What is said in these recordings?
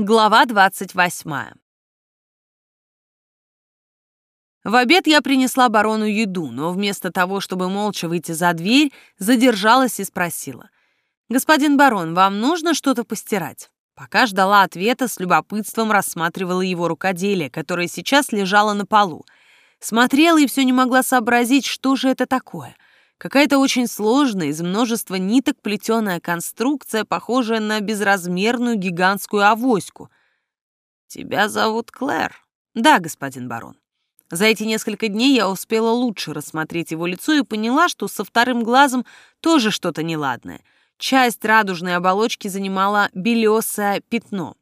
Глава 28. В обед я принесла барону еду, но вместо того, чтобы молча выйти за дверь, задержалась и спросила. «Господин барон, вам нужно что-то постирать?» Пока ждала ответа, с любопытством рассматривала его рукоделие, которое сейчас лежало на полу. Смотрела и все не могла сообразить, что же это такое — Какая-то очень сложная, из множества ниток плетеная конструкция, похожая на безразмерную гигантскую авоську. «Тебя зовут Клэр?» «Да, господин барон». За эти несколько дней я успела лучше рассмотреть его лицо и поняла, что со вторым глазом тоже что-то неладное. Часть радужной оболочки занимала белесое пятно.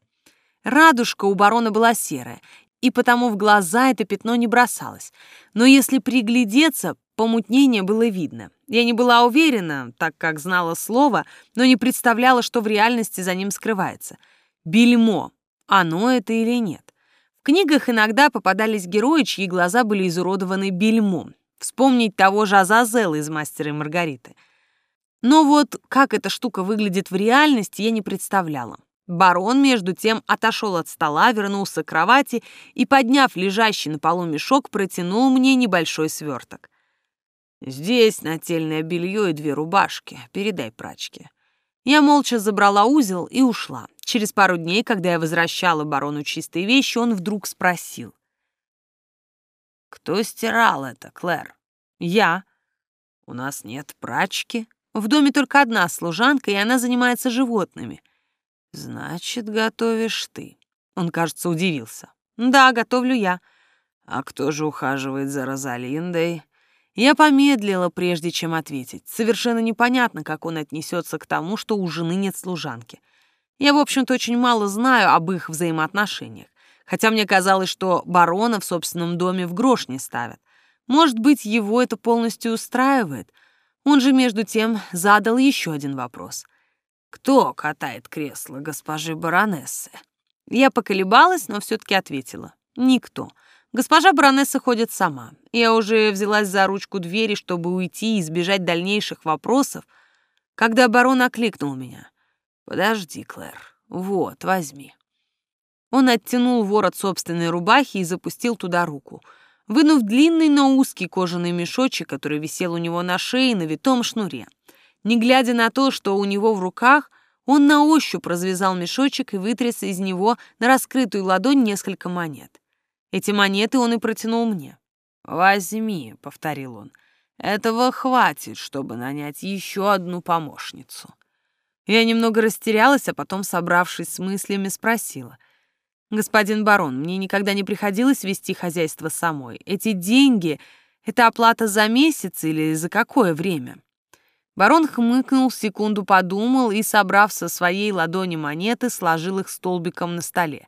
Радужка у барона была серая, и потому в глаза это пятно не бросалось. Но если приглядеться, Помутнение было видно. Я не была уверена, так как знала слово, но не представляла, что в реальности за ним скрывается. Бельмо. Оно это или нет? В книгах иногда попадались герои, чьи глаза были изуродованы бельмом. Вспомнить того же Азазела из «Мастера и Маргариты». Но вот как эта штука выглядит в реальности, я не представляла. Барон, между тем, отошел от стола, вернулся к кровати и, подняв лежащий на полу мешок, протянул мне небольшой сверток. Здесь нательное белье и две рубашки. Передай прачке. Я молча забрала узел и ушла. Через пару дней, когда я возвращала барону чистые вещи, он вдруг спросил. «Кто стирал это, Клэр?» «Я». «У нас нет прачки. В доме только одна служанка, и она занимается животными». «Значит, готовишь ты». Он, кажется, удивился. «Да, готовлю я». «А кто же ухаживает за Розалиндой?» Я помедлила, прежде чем ответить. Совершенно непонятно, как он отнесется к тому, что у жены нет служанки. Я, в общем-то, очень мало знаю об их взаимоотношениях, хотя мне казалось, что барона в собственном доме в грош не ставят. Может быть, его это полностью устраивает? Он же, между тем, задал еще один вопрос. «Кто катает кресло госпожи баронессы?» Я поколебалась, но все-таки ответила. «Никто». Госпожа баронесса ходит сама. Я уже взялась за ручку двери, чтобы уйти и избежать дальнейших вопросов, когда барон окликнул меня. «Подожди, Клэр. Вот, возьми». Он оттянул ворот собственной рубахи и запустил туда руку. Вынув длинный, но узкий кожаный мешочек, который висел у него на шее на витом шнуре. Не глядя на то, что у него в руках, он на ощупь развязал мешочек и вытряс из него на раскрытую ладонь несколько монет. Эти монеты он и протянул мне. «Возьми», — повторил он, — «этого хватит, чтобы нанять еще одну помощницу». Я немного растерялась, а потом, собравшись с мыслями, спросила. «Господин барон, мне никогда не приходилось вести хозяйство самой. Эти деньги — это оплата за месяц или за какое время?» Барон хмыкнул, секунду подумал и, собрав со своей ладони монеты, сложил их столбиком на столе.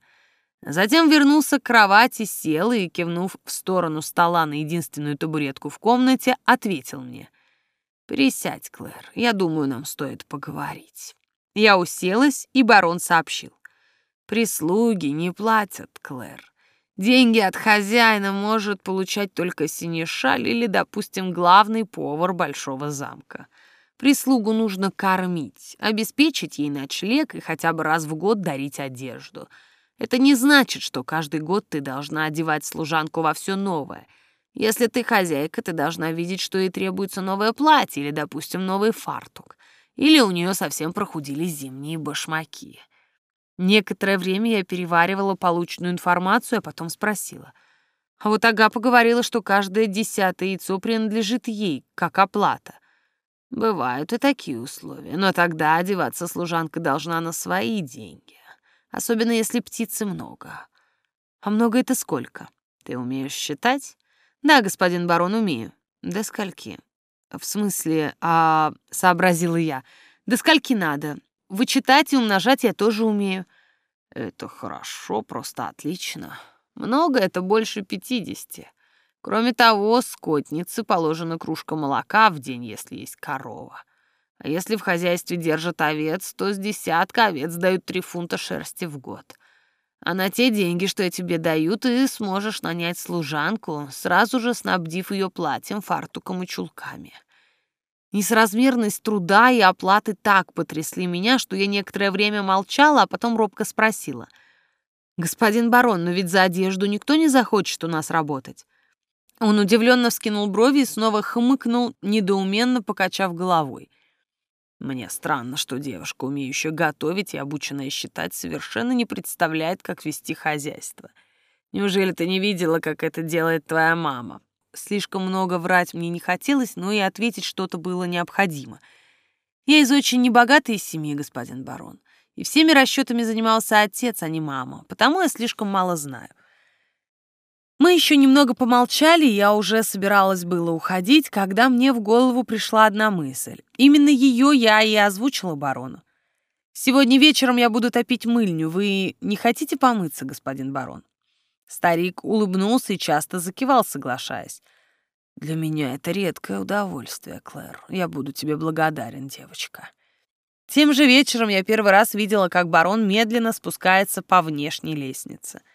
Затем вернулся к кровати, сел и, кивнув в сторону стола на единственную табуретку в комнате, ответил мне. «Присядь, Клэр, я думаю, нам стоит поговорить». Я уселась, и барон сообщил. «Прислуги не платят, Клэр. Деньги от хозяина может получать только синешаль или, допустим, главный повар большого замка. Прислугу нужно кормить, обеспечить ей ночлег и хотя бы раз в год дарить одежду». Это не значит, что каждый год ты должна одевать служанку во все новое. Если ты хозяйка, ты должна видеть, что ей требуется новое платье или, допустим, новый фартук. Или у нее совсем прохудили зимние башмаки. Некоторое время я переваривала полученную информацию, а потом спросила. А вот Агапа говорила, что каждое десятое яйцо принадлежит ей, как оплата. Бывают и такие условия, но тогда одеваться служанка должна на свои деньги особенно если птицы много. А много это сколько? Ты умеешь считать? Да, господин барон, умею. До скольки? В смысле, а, сообразила я. До скольки надо? Вычитать и умножать я тоже умею. Это хорошо, просто отлично. Много это больше пятидесяти. Кроме того, скотнице положена кружка молока в день, если есть корова. А если в хозяйстве держат овец, то с десятка овец дают три фунта шерсти в год. А на те деньги, что я тебе даю, ты сможешь нанять служанку, сразу же снабдив ее платьем, фартуком и чулками. Несразмерность труда и оплаты так потрясли меня, что я некоторое время молчала, а потом робко спросила. «Господин барон, но ведь за одежду никто не захочет у нас работать». Он удивленно вскинул брови и снова хмыкнул, недоуменно покачав головой. Мне странно, что девушка, умеющая готовить и обученная считать, совершенно не представляет, как вести хозяйство. Неужели ты не видела, как это делает твоя мама? Слишком много врать мне не хотелось, но и ответить что-то было необходимо. Я из очень небогатой семьи, господин барон, и всеми расчетами занимался отец, а не мама, потому я слишком мало знаю. Мы еще немного помолчали, я уже собиралась было уходить, когда мне в голову пришла одна мысль. Именно ее я и озвучила барону. «Сегодня вечером я буду топить мыльню. Вы не хотите помыться, господин барон?» Старик улыбнулся и часто закивал, соглашаясь. «Для меня это редкое удовольствие, Клэр. Я буду тебе благодарен, девочка». Тем же вечером я первый раз видела, как барон медленно спускается по внешней лестнице —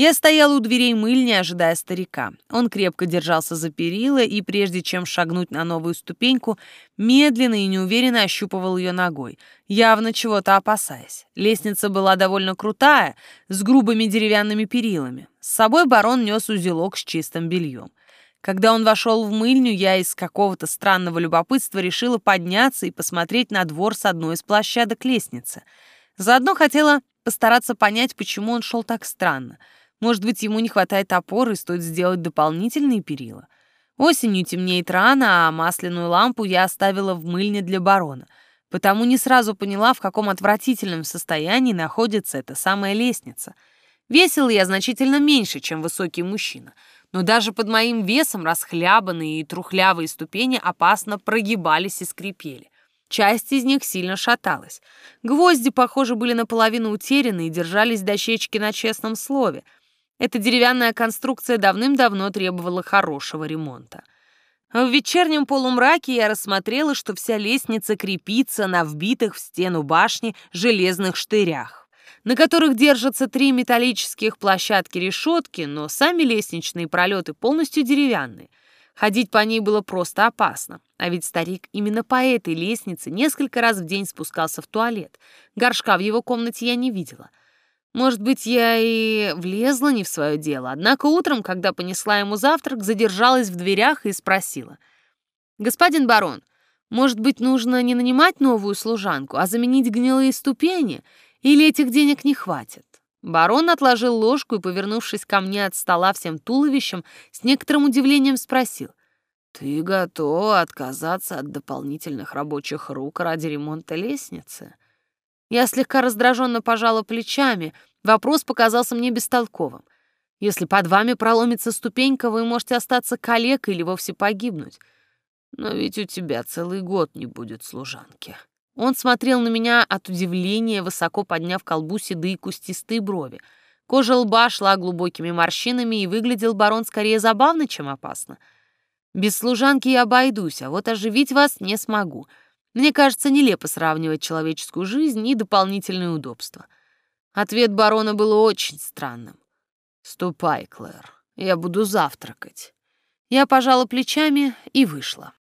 я стояла у дверей мыльни, ожидая старика. Он крепко держался за перила и, прежде чем шагнуть на новую ступеньку, медленно и неуверенно ощупывал ее ногой, явно чего-то опасаясь. Лестница была довольно крутая, с грубыми деревянными перилами. С собой барон нес узелок с чистым бельем. Когда он вошел в мыльню, я из какого-то странного любопытства решила подняться и посмотреть на двор с одной из площадок лестницы. Заодно хотела постараться понять, почему он шел так странно — может быть, ему не хватает опоры стоит сделать дополнительные перила. Осенью темнеет рано, а масляную лампу я оставила в мыльне для барона, потому не сразу поняла, в каком отвратительном состоянии находится эта самая лестница. Весила я значительно меньше, чем высокий мужчина, но даже под моим весом расхлябанные и трухлявые ступени опасно прогибались и скрипели. Часть из них сильно шаталась. Гвозди, похоже, были наполовину утеряны и держались дощечки на честном слове — эта деревянная конструкция давным-давно требовала хорошего ремонта. В вечернем полумраке я рассмотрела, что вся лестница крепится на вбитых в стену башни железных штырях, на которых держатся три металлических площадки-решетки, но сами лестничные пролеты полностью деревянные. Ходить по ней было просто опасно. А ведь старик именно по этой лестнице несколько раз в день спускался в туалет. Горшка в его комнате я не видела. Может быть, я и влезла не в свое дело, однако утром, когда понесла ему завтрак, задержалась в дверях и спросила. «Господин барон, может быть, нужно не нанимать новую служанку, а заменить гнилые ступени? Или этих денег не хватит?» Барон отложил ложку и, повернувшись ко мне от стола всем туловищем, с некоторым удивлением спросил. «Ты готова отказаться от дополнительных рабочих рук ради ремонта лестницы?» Я слегка раздраженно пожала плечами. Вопрос показался мне бестолковым. Если под вами проломится ступенька, вы можете остаться калекой или вовсе погибнуть. Но ведь у тебя целый год не будет служанки. Он смотрел на меня от удивления, высоко подняв колбу седые кустистые брови. Кожа лба шла глубокими морщинами, и выглядел барон скорее забавно, чем опасно. Без служанки я обойдусь, а вот оживить вас не смогу — мне кажется, нелепо сравнивать человеческую жизнь и дополнительные удобства. Ответ барона был очень странным. «Ступай, Клэр, я буду завтракать». Я пожала плечами и вышла.